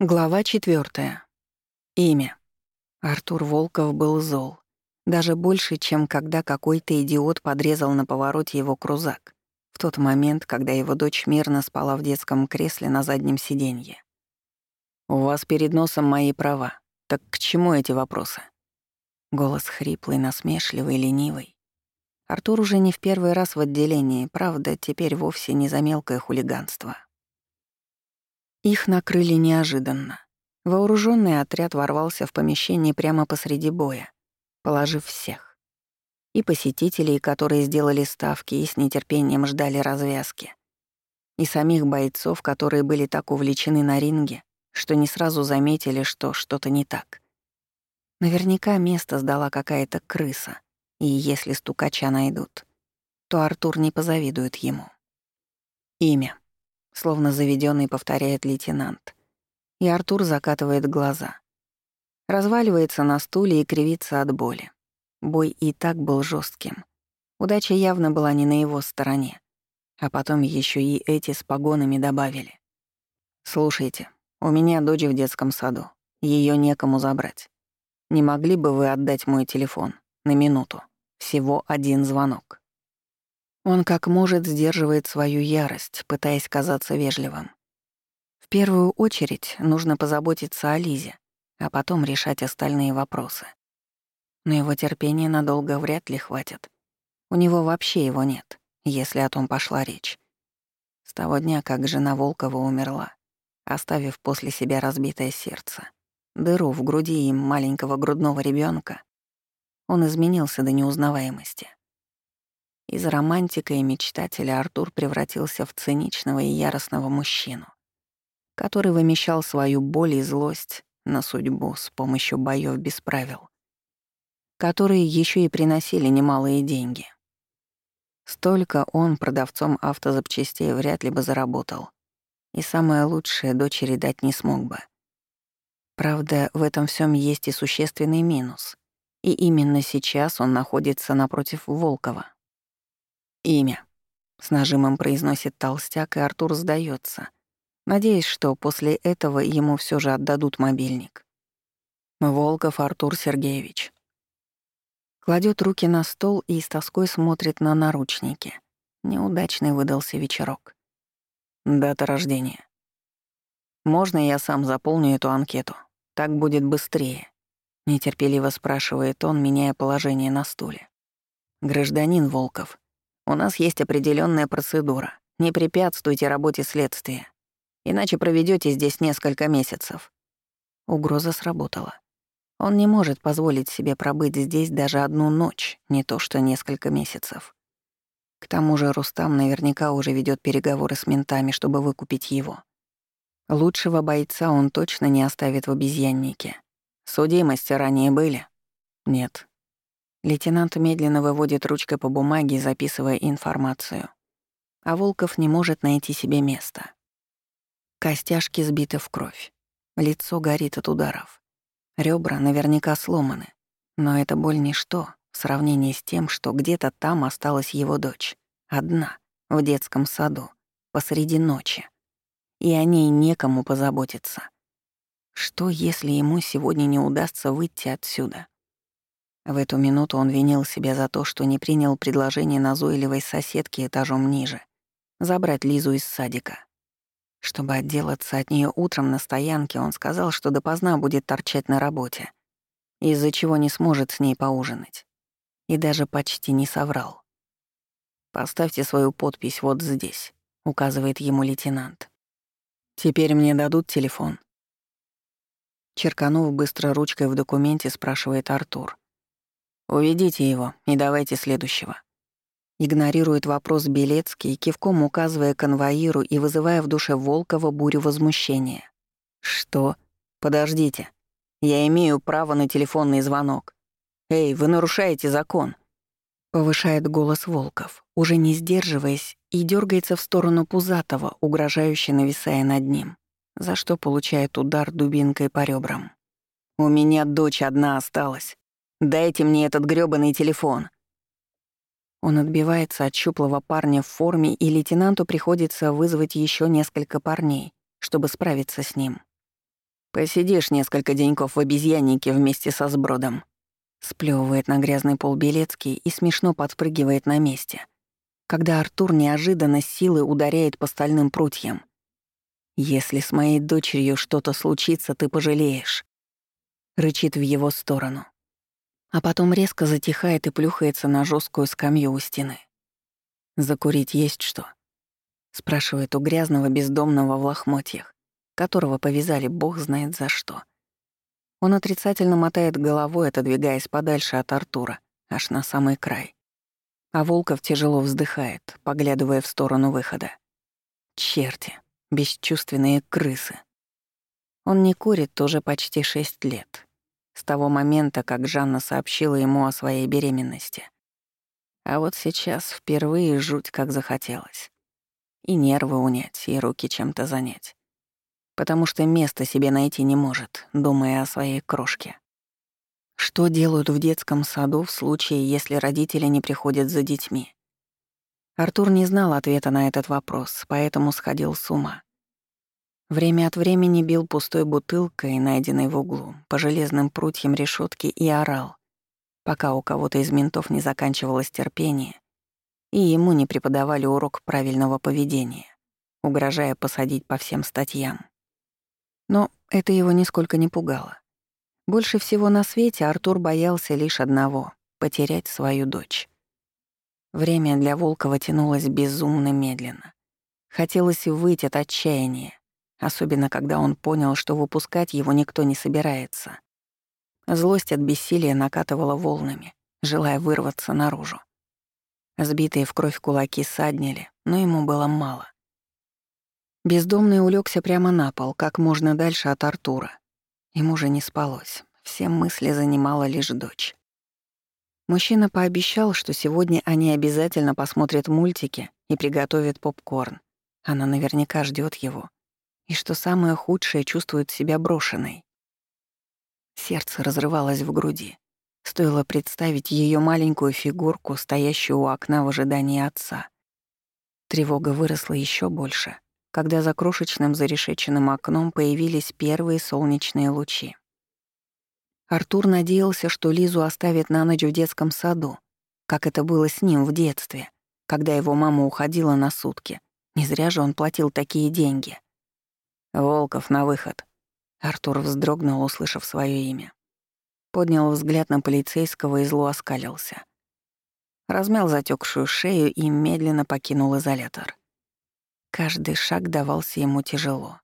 Глава четвертая. Имя. Артур Волков был зол. Даже больше, чем когда какой-то идиот подрезал на повороте его крузак. В тот момент, когда его дочь мирно спала в детском кресле на заднем сиденье. «У вас перед носом мои права. Так к чему эти вопросы?» Голос хриплый, насмешливый, ленивый. Артур уже не в первый раз в отделении, правда, теперь вовсе не за мелкое хулиганство. Их накрыли неожиданно. Вооруженный отряд ворвался в помещение прямо посреди боя, положив всех. И посетителей, которые сделали ставки и с нетерпением ждали развязки. И самих бойцов, которые были так увлечены на ринге, что не сразу заметили, что что-то не так. Наверняка место сдала какая-то крыса, и если стукача найдут, то Артур не позавидует ему. Имя словно заведенный повторяет лейтенант. И Артур закатывает глаза. Разваливается на стуле и кривится от боли. Бой и так был жестким. Удача явно была не на его стороне. А потом еще и эти с погонами добавили. «Слушайте, у меня дочь в детском саду. Ее некому забрать. Не могли бы вы отдать мой телефон? На минуту. Всего один звонок». Он как может сдерживает свою ярость, пытаясь казаться вежливым. В первую очередь нужно позаботиться о Лизе, а потом решать остальные вопросы. Но его терпения надолго вряд ли хватит. У него вообще его нет, если о том пошла речь. С того дня, как жена Волкова умерла, оставив после себя разбитое сердце, дыру в груди им маленького грудного ребенка, он изменился до неузнаваемости. Из романтика и мечтателя Артур превратился в циничного и яростного мужчину, который вымещал свою боль и злость на судьбу с помощью боёв без правил, которые еще и приносили немалые деньги. Столько он продавцом автозапчастей вряд ли бы заработал, и самое лучшее дочери дать не смог бы. Правда, в этом всем есть и существенный минус, и именно сейчас он находится напротив Волкова. «Имя», — с нажимом произносит толстяк, и Артур сдается, надеясь, что после этого ему все же отдадут мобильник. Волков Артур Сергеевич. Кладет руки на стол и с тоской смотрит на наручники. Неудачный выдался вечерок. Дата рождения. «Можно я сам заполню эту анкету? Так будет быстрее», — нетерпеливо спрашивает он, меняя положение на стуле. «Гражданин Волков, у нас есть определенная процедура. Не препятствуйте работе следствия. Иначе проведете здесь несколько месяцев». Угроза сработала. Он не может позволить себе пробыть здесь даже одну ночь, не то что несколько месяцев. К тому же Рустам наверняка уже ведет переговоры с ментами, чтобы выкупить его. Лучшего бойца он точно не оставит в обезьяннике. Судимости ранее были? Нет. Лейтенант медленно выводит ручкой по бумаге, записывая информацию. А Волков не может найти себе места. Костяшки сбиты в кровь. Лицо горит от ударов. Ребра наверняка сломаны. Но это боль ничто в сравнении с тем, что где-то там осталась его дочь. Одна, в детском саду, посреди ночи. И о ней некому позаботиться. Что, если ему сегодня не удастся выйти отсюда? В эту минуту он винил себя за то, что не принял предложение назойливой соседки этажом ниже — забрать Лизу из садика. Чтобы отделаться от нее утром на стоянке, он сказал, что допоздна будет торчать на работе, из-за чего не сможет с ней поужинать. И даже почти не соврал. «Поставьте свою подпись вот здесь», — указывает ему лейтенант. «Теперь мне дадут телефон». Черканув быстро ручкой в документе, спрашивает Артур. «Уведите его и давайте следующего». Игнорирует вопрос Белецкий, кивком указывая конвоиру и вызывая в душе Волкова бурю возмущения. «Что? Подождите. Я имею право на телефонный звонок. Эй, вы нарушаете закон!» Повышает голос Волков, уже не сдерживаясь, и дергается в сторону Пузатого, угрожающе нависая над ним, за что получает удар дубинкой по ребрам. «У меня дочь одна осталась. Дайте мне этот грёбаный телефон». Он отбивается от щуплого парня в форме, и лейтенанту приходится вызвать еще несколько парней, чтобы справиться с ним. Посидишь несколько деньков в обезьяннике вместе со сбродом. Сплёвывает на грязный пол Белецкий и смешно подпрыгивает на месте, когда Артур неожиданно с силой ударяет по стальным прутьям. «Если с моей дочерью что-то случится, ты пожалеешь», — рычит в его сторону. А потом резко затихает и плюхается на жесткую скамью у стены. «Закурить есть что?» — спрашивает у грязного бездомного в лохмотьях, которого повязали бог знает за что. Он отрицательно мотает головой, отодвигаясь подальше от Артура, аж на самый край. А Волков тяжело вздыхает, поглядывая в сторону выхода. Черти, бесчувственные крысы. Он не курит уже почти шесть лет. С того момента, как Жанна сообщила ему о своей беременности. А вот сейчас впервые жуть как захотелось. И нервы унять, и руки чем-то занять. Потому что места себе найти не может, думая о своей крошке. Что делают в детском саду в случае, если родители не приходят за детьми? Артур не знал ответа на этот вопрос, поэтому сходил с ума. Время от времени бил пустой бутылкой, найденной в углу, по железным прутьям решетки и орал, пока у кого-то из ментов не заканчивалось терпение, и ему не преподавали урок правильного поведения, угрожая посадить по всем статьям. Но это его нисколько не пугало. Больше всего на свете Артур боялся лишь одного — потерять свою дочь. Время для Волкова тянулось безумно медленно. Хотелось выйти от отчаяния, особенно когда он понял, что выпускать его никто не собирается. Злость от бессилия накатывала волнами, желая вырваться наружу. Сбитые в кровь кулаки саднили, но ему было мало. Бездомный улегся прямо на пол, как можно дальше от Артура. Ему же не спалось, все мысли занимала лишь дочь. Мужчина пообещал, что сегодня они обязательно посмотрят мультики и приготовят попкорн. Она наверняка ждет его. И что самое худшее, чувствует себя брошенной. Сердце разрывалось в груди. Стоило представить ее маленькую фигурку, стоящую у окна в ожидании отца. Тревога выросла еще больше, когда за крошечным зарешеченным окном появились первые солнечные лучи. Артур надеялся, что Лизу оставят на ночь в детском саду, как это было с ним в детстве, когда его мама уходила на сутки. Не зря же он платил такие деньги. «Волков, на выход», Артур вздрогнул, услышав свое имя. Поднял взгляд на полицейского и зло оскалился. Размял затекшую шею и медленно покинул изолятор. Каждый шаг давался ему тяжело.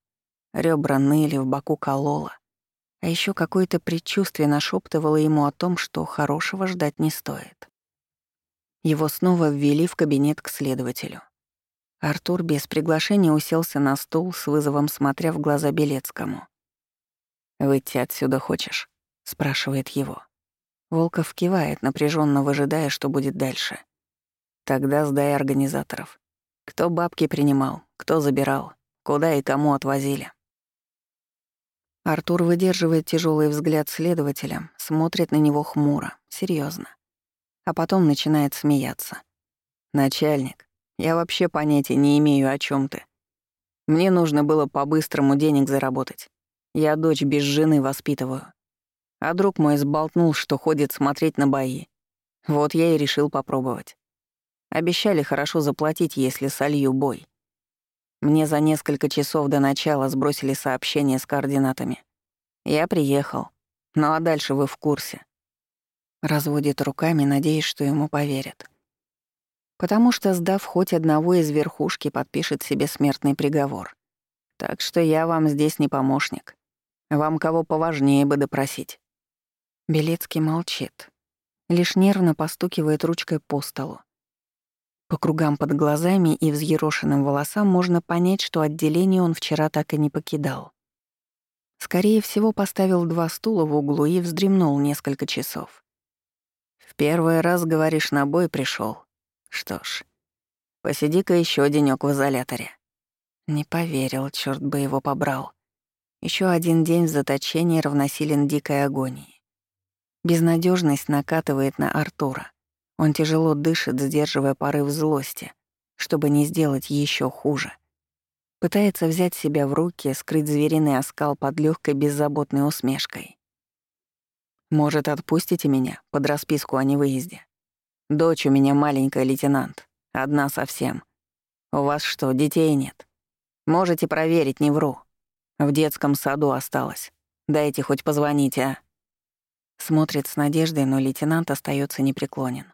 Ребра ныли, в боку кололо. А еще какое-то предчувствие нашептывало ему о том, что хорошего ждать не стоит. Его снова ввели в кабинет к следователю. Артур без приглашения уселся на стул с вызовом, смотря в глаза Белецкому. «Выйти отсюда хочешь?» — спрашивает его. Волков кивает, напряженно выжидая, что будет дальше. «Тогда сдай организаторов. Кто бабки принимал, кто забирал, куда и кому отвозили». Артур выдерживает тяжелый взгляд следователя, смотрит на него хмуро, серьезно, А потом начинает смеяться. «Начальник, я вообще понятия не имею, о чем ты. Мне нужно было по-быстрому денег заработать. Я дочь без жены воспитываю. А друг мой сболтнул, что ходит смотреть на бои. Вот я и решил попробовать. Обещали хорошо заплатить, если солью бой. Мне за несколько часов до начала сбросили сообщение с координатами. Я приехал. Ну а дальше вы в курсе. Разводит руками, надеясь, что ему поверят. Потому что, сдав хоть одного из верхушки, подпишет себе смертный приговор. Так что я вам здесь не помощник. Вам кого поважнее бы допросить». Белецкий молчит. Лишь нервно постукивает ручкой по столу. По кругам под глазами и взъерошенным волосам можно понять, что отделение он вчера так и не покидал. Скорее всего, поставил два стула в углу и вздремнул несколько часов. «В первый раз, говоришь, на бой пришел. Что ж, посиди-ка еще денёк в изоляторе». Не поверил, черт бы его побрал. Еще один день в заточении равносилен дикой агонии. Безнадежность накатывает на Артура. Он тяжело дышит, сдерживая порыв злости, чтобы не сделать еще хуже. Пытается взять себя в руки, скрыть звериный оскал под легкой беззаботной усмешкой. «Может, отпустите меня под расписку о невыезде? Дочь у меня маленькая лейтенант, одна совсем. У вас что, детей нет? Можете проверить, не вру. В детском саду осталось. Дайте хоть позвонить, а?» Смотрит с надеждой, но лейтенант остается непреклонен.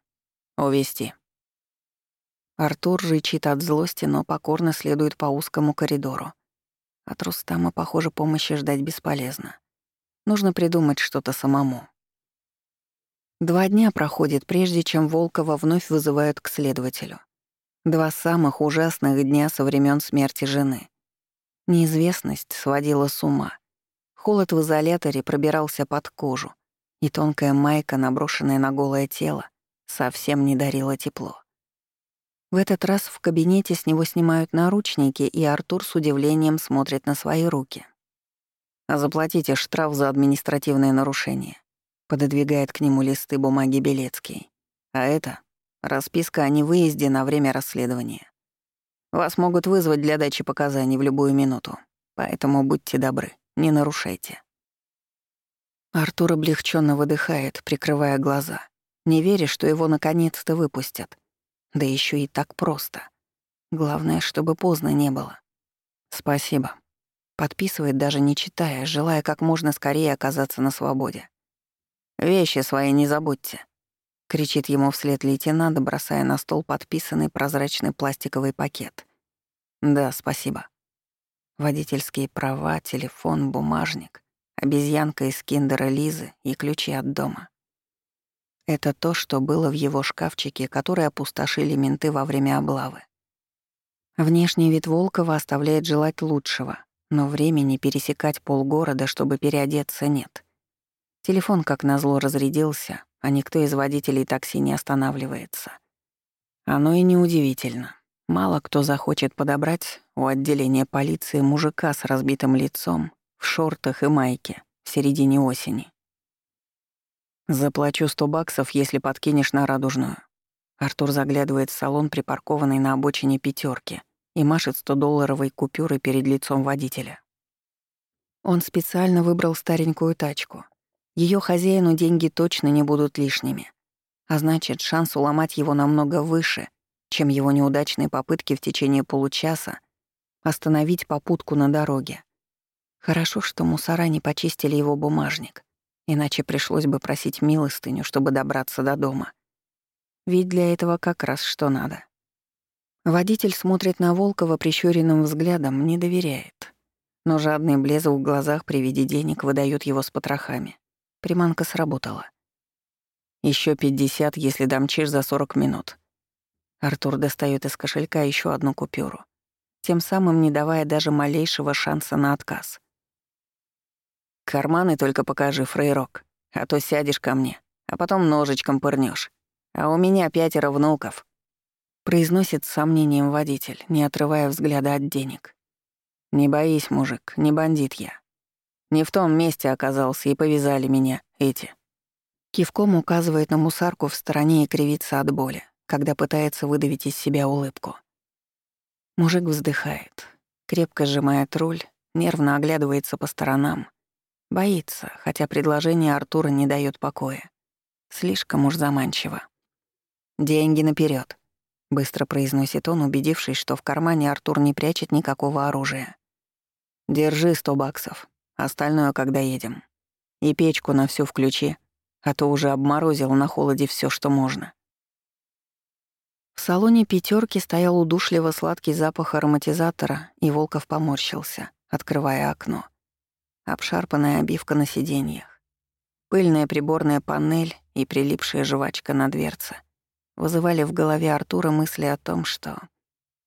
«Увести». Артур рычит от злости, но покорно следует по узкому коридору. От Рустама, похоже, помощи ждать бесполезно. Нужно придумать что-то самому. Два дня проходит, прежде чем Волкова вновь вызывают к следователю. Два самых ужасных дня со времен смерти жены. Неизвестность сводила с ума. Холод в изоляторе пробирался под кожу, и тонкая майка, наброшенная на голое тело, совсем не дарила тепло. В этот раз в кабинете с него снимают наручники, и Артур с удивлением смотрит на свои руки. «Заплатите штраф за административное нарушение», — пододвигает к нему листы бумаги Белецкий. «А это — расписка о невыезде на время расследования. Вас могут вызвать для дачи показаний в любую минуту, поэтому будьте добры, не нарушайте». Артур облегченно выдыхает, прикрывая глаза, не веря, что его наконец-то выпустят. Да еще и так просто. Главное, чтобы поздно не было. Спасибо. Подписывает, даже не читая, желая как можно скорее оказаться на свободе. «Вещи свои не забудьте», — кричит ему вслед лейтенант, бросая на стол подписанный прозрачный пластиковый пакет. «Да, спасибо». Водительские права, телефон, бумажник, обезьянка из киндера Лизы и ключи от дома. Это то, что было в его шкафчике, который опустошили менты во время облавы. Внешний вид Волкова оставляет желать лучшего, но времени пересекать полгорода, чтобы переодеться, нет. Телефон, как назло, разрядился, а никто из водителей такси не останавливается. Оно и неудивительно. Мало кто захочет подобрать у отделения полиции мужика с разбитым лицом, в шортах и майке в середине осени. «Заплачу сто баксов, если подкинешь на радужную». Артур заглядывает в салон, припаркованный на обочине пятерки, и машет 100-долларовой купюрой перед лицом водителя. Он специально выбрал старенькую тачку. Ее хозяину деньги точно не будут лишними. А значит, шанс уломать его намного выше, чем его неудачные попытки в течение получаса остановить попутку на дороге. Хорошо, что мусора не почистили его бумажник. Иначе пришлось бы просить милостыню, чтобы добраться до дома. Ведь для этого как раз что надо. Водитель смотрит на Волкова прищуренным взглядом, не доверяет. Но жадный блеск в глазах при виде денег выдает его с потрохами. Приманка сработала. Еще пятьдесят, если домчишь за сорок минут. Артур достает из кошелька еще одну купюру, тем самым не давая даже малейшего шанса на отказ. Карманы только покажи, фрейрок, а то сядешь ко мне, а потом ножичком пырнешь. А у меня пятеро внуков. Произносит с сомнением водитель, не отрывая взгляда от денег. Не боись, мужик, не бандит я. Не в том месте оказался и повязали меня эти. Кивком указывает на мусарку в стороне и кривится от боли, когда пытается выдавить из себя улыбку. Мужик вздыхает, крепко сжимает руль, нервно оглядывается по сторонам, Боится, хотя предложение Артура не дает покоя. Слишком уж заманчиво. «Деньги наперед, быстро произносит он, убедившись, что в кармане Артур не прячет никакого оружия. «Держи сто баксов, остальное, когда едем. И печку на всю включи, а то уже обморозил на холоде все, что можно». В салоне пятерки стоял удушливо сладкий запах ароматизатора, и Волков поморщился, открывая окно обшарпанная обивка на сиденьях, пыльная приборная панель и прилипшая жвачка на дверце вызывали в голове Артура мысли о том, что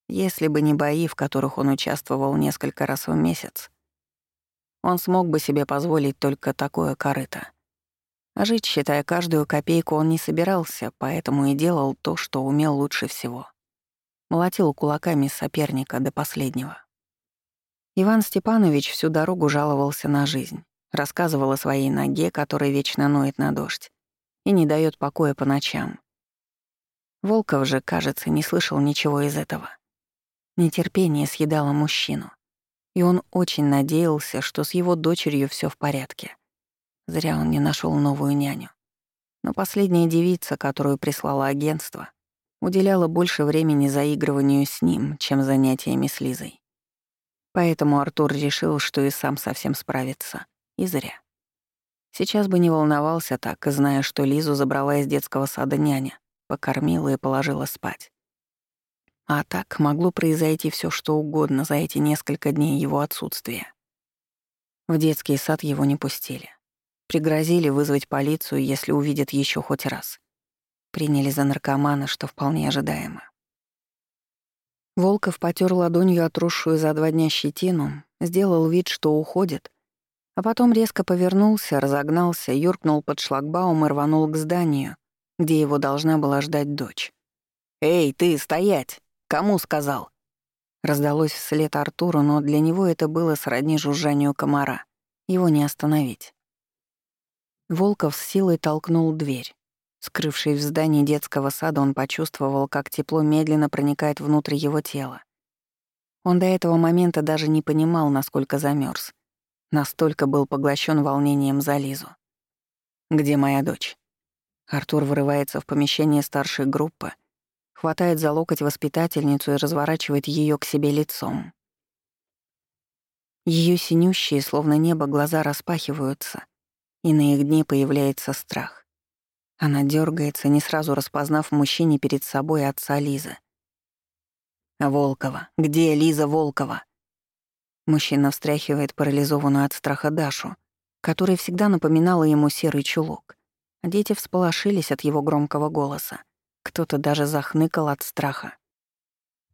если бы не бои, в которых он участвовал несколько раз в месяц, он смог бы себе позволить только такое корыто. А жить, считая каждую копейку, он не собирался, поэтому и делал то, что умел лучше всего. Молотил кулаками соперника до последнего. Иван Степанович всю дорогу жаловался на жизнь, рассказывал о своей ноге, которая вечно ноет на дождь и не дает покоя по ночам. Волков же, кажется, не слышал ничего из этого. Нетерпение съедало мужчину. И он очень надеялся, что с его дочерью все в порядке. Зря он не нашел новую няню. Но последняя девица, которую прислало агентство, уделяла больше времени заигрыванию с ним, чем занятиями с Лизой. Поэтому Артур решил, что и сам совсем справится. И зря. Сейчас бы не волновался так, зная, что Лизу забрала из детского сада няня, покормила и положила спать. А так могло произойти все, что угодно за эти несколько дней его отсутствия. В детский сад его не пустили. Пригрозили вызвать полицию, если увидят еще хоть раз. Приняли за наркомана, что вполне ожидаемо. Волков потер ладонью отросшую за два дня щетину, сделал вид, что уходит, а потом резко повернулся, разогнался, юркнул под шлагбаум и рванул к зданию, где его должна была ждать дочь. «Эй, ты, стоять! Кому сказал?» Раздалось вслед Артуру, но для него это было сродни жужжанию комара. Его не остановить. Волков с силой толкнул дверь. Скрывшись в здании детского сада, он почувствовал, как тепло медленно проникает внутрь его тела. Он до этого момента даже не понимал, насколько замерз. Настолько был поглощен волнением за Лизу. «Где моя дочь?» Артур вырывается в помещение старшей группы, хватает за локоть воспитательницу и разворачивает ее к себе лицом. Ее синющие, словно небо, глаза распахиваются, и на их дне появляется страх. Она дергается, не сразу распознав мужчине перед собой отца Лизы. «Волкова! Где Лиза Волкова?» Мужчина встряхивает парализованную от страха Дашу, которая всегда напоминала ему серый чулок. Дети всполошились от его громкого голоса. Кто-то даже захныкал от страха.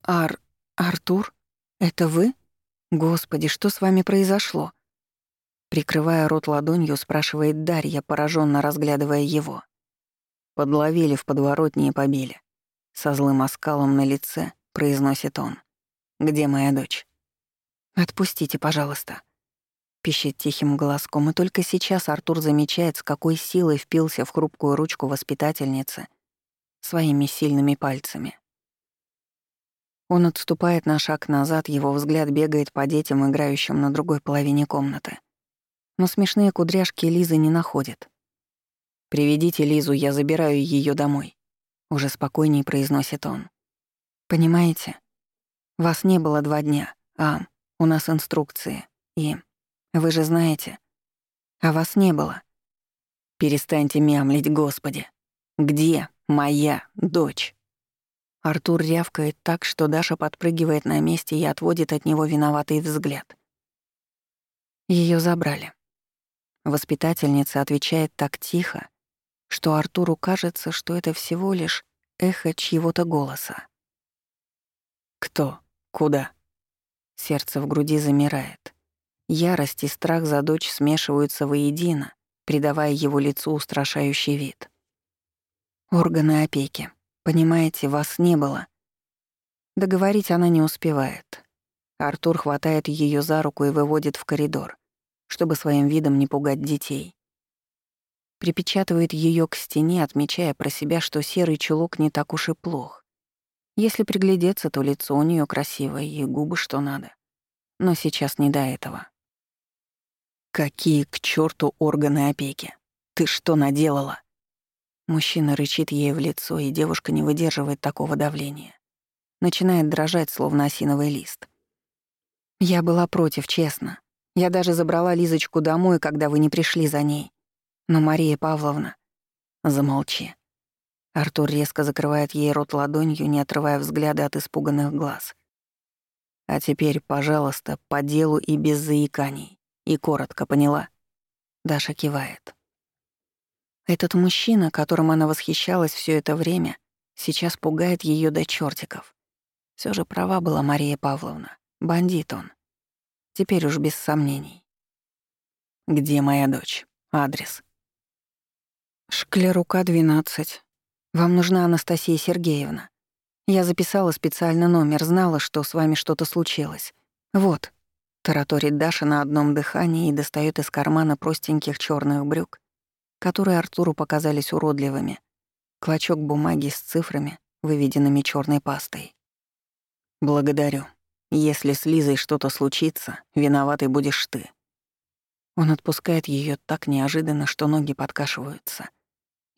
«Ар... Артур? Это вы? Господи, что с вами произошло?» Прикрывая рот ладонью, спрашивает Дарья, пораженно разглядывая его. Подловили в подворотне и побили. Со злым оскалом на лице произносит он. «Где моя дочь?» «Отпустите, пожалуйста», — пищит тихим голоском, и только сейчас Артур замечает, с какой силой впился в хрупкую ручку воспитательницы своими сильными пальцами. Он отступает на шаг назад, его взгляд бегает по детям, играющим на другой половине комнаты. Но смешные кудряшки Лизы не находят. «Приведите Лизу, я забираю ее домой», — уже спокойнее произносит он. «Понимаете, вас не было два дня, а у нас инструкции, и вы же знаете, а вас не было. Перестаньте мямлить, Господи. Где моя дочь?» Артур рявкает так, что Даша подпрыгивает на месте и отводит от него виноватый взгляд. Ее забрали. Воспитательница отвечает так тихо, что Артуру кажется, что это всего лишь эхо чьего-то голоса. «Кто? Куда?» Сердце в груди замирает. Ярость и страх за дочь смешиваются воедино, придавая его лицу устрашающий вид. «Органы опеки. Понимаете, вас не было». Договорить она не успевает. Артур хватает ее за руку и выводит в коридор чтобы своим видом не пугать детей. Припечатывает ее к стене, отмечая про себя, что серый чулок не так уж и плох. Если приглядеться, то лицо у нее красивое и губы что надо. Но сейчас не до этого. «Какие к черту органы опеки? Ты что наделала?» Мужчина рычит ей в лицо, и девушка не выдерживает такого давления. Начинает дрожать, словно осиновый лист. Я была против, честно. Я даже забрала Лизочку домой, когда вы не пришли за ней. Но Мария Павловна... Замолчи. Артур резко закрывает ей рот ладонью, не отрывая взгляда от испуганных глаз. А теперь, пожалуйста, по делу и без заиканий. И коротко, поняла? Даша кивает. Этот мужчина, которым она восхищалась все это время, сейчас пугает ее до чертиков. Все же права была Мария Павловна. Бандит он. Теперь уж без сомнений. «Где моя дочь? Адрес?» «Шклерука, 12. Вам нужна Анастасия Сергеевна. Я записала специально номер, знала, что с вами что-то случилось. Вот». Тараторит Даша на одном дыхании и достает из кармана простеньких черных брюк, которые Артуру показались уродливыми, клочок бумаги с цифрами, выведенными черной пастой. «Благодарю», Если с Лизой что-то случится, виноватой будешь ты. Он отпускает ее так неожиданно, что ноги подкашиваются.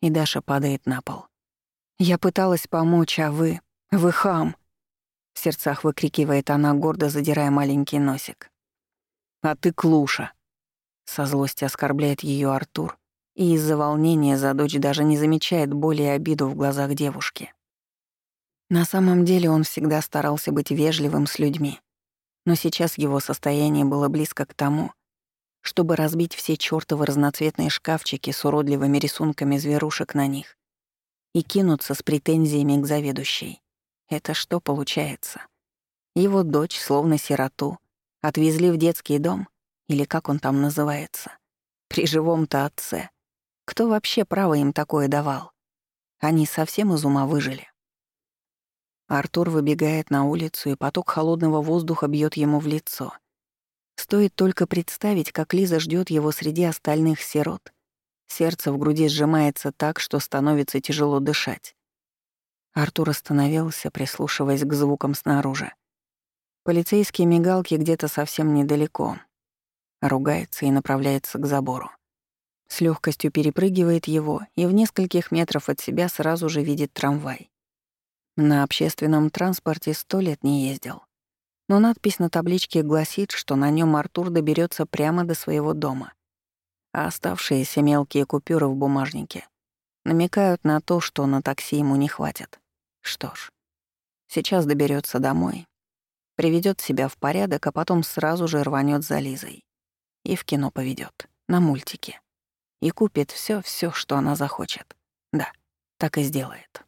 И Даша падает на пол. «Я пыталась помочь, а вы... Вы хам!» В сердцах выкрикивает она, гордо задирая маленький носик. «А ты клуша!» Со злости оскорбляет ее Артур, и из-за волнения за дочь даже не замечает боли и обиду в глазах девушки. На самом деле он всегда старался быть вежливым с людьми, но сейчас его состояние было близко к тому, чтобы разбить все чёртовы разноцветные шкафчики с уродливыми рисунками зверушек на них и кинуться с претензиями к заведующей. Это что получается? Его дочь, словно сироту, отвезли в детский дом, или как он там называется, при живом-то отце. Кто вообще право им такое давал? Они совсем из ума выжили. Артур выбегает на улицу, и поток холодного воздуха бьет ему в лицо. Стоит только представить, как Лиза ждет его среди остальных сирот. Сердце в груди сжимается так, что становится тяжело дышать. Артур остановился, прислушиваясь к звукам снаружи. Полицейские мигалки где-то совсем недалеко. Ругается и направляется к забору. С легкостью перепрыгивает его и в нескольких метров от себя сразу же видит трамвай. На общественном транспорте сто лет не ездил. Но надпись на табличке гласит, что на нем Артур доберется прямо до своего дома. А оставшиеся мелкие купюры в бумажнике намекают на то, что на такси ему не хватит. Что ж, сейчас доберется домой, приведет себя в порядок, а потом сразу же рванет за Лизой. И в кино поведет, на мультике. И купит все, все, что она захочет. Да, так и сделает.